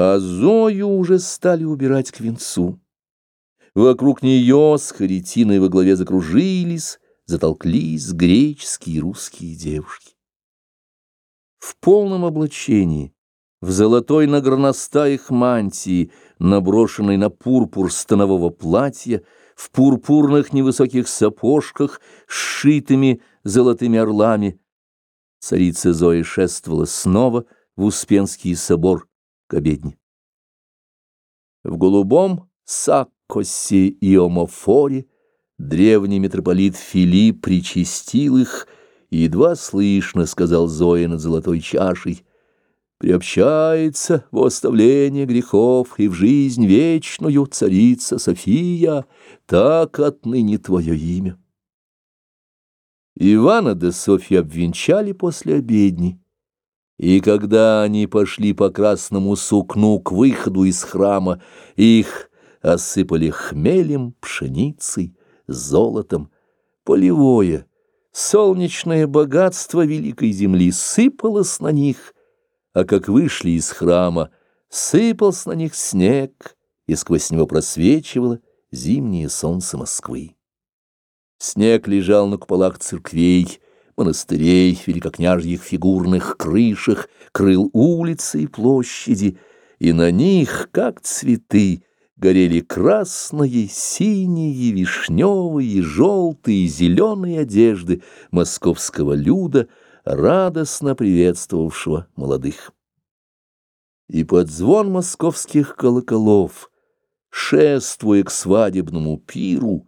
А Зою уже стали убирать к венцу. Вокруг нее с Харитиной во главе закружились, затолклись греческие и русские девушки. В полном облачении, в золотой на горностаях мантии, наброшенной на пурпур станового платья, в пурпурных невысоких сапожках, сшитыми золотыми орлами, царица Зоя шествовала снова в Успенский собор к обедне. В голубом саккосе и омофоре древний митрополит Филипп причастил их, и едва слышно сказал Зоя над золотой чашей, приобщается в оставление грехов и в жизнь вечную царица София, так отныне твое имя. Ивана да Софью обвенчали после обедни, и когда они пошли по красному сукну к выходу из храма, их осыпали хмелем, пшеницей, золотом, полевое, солнечное богатство великой земли сыпалось на них — а как вышли из храма, сыпался на них снег, и сквозь него просвечивало зимнее солнце Москвы. Снег лежал на куполах церквей, монастырей, великокняжьих фигурных крышах, крыл улицы и площади, и на них, как цветы, горели красные, синие, вишневые, желтые, зеленые одежды московского люда — радостно приветствовавшего молодых. И под звон московских колоколов, шествуя к свадебному пиру,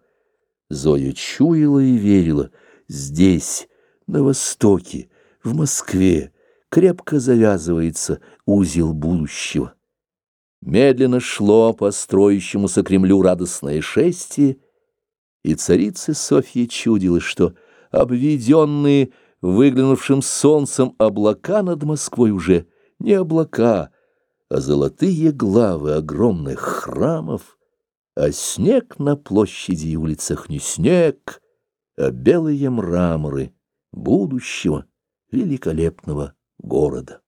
Зоя чуяла и верила, здесь, на востоке, в Москве, крепко завязывается узел будущего. Медленно шло по строящемуся Кремлю радостное шествие, и царице Софье чудилось, что обведенные выглянувшим солнцем облака над Москвой уже не облака, а золотые главы огромных храмов, а снег на площади и улицах не снег, а белые мраморы будущего великолепного города.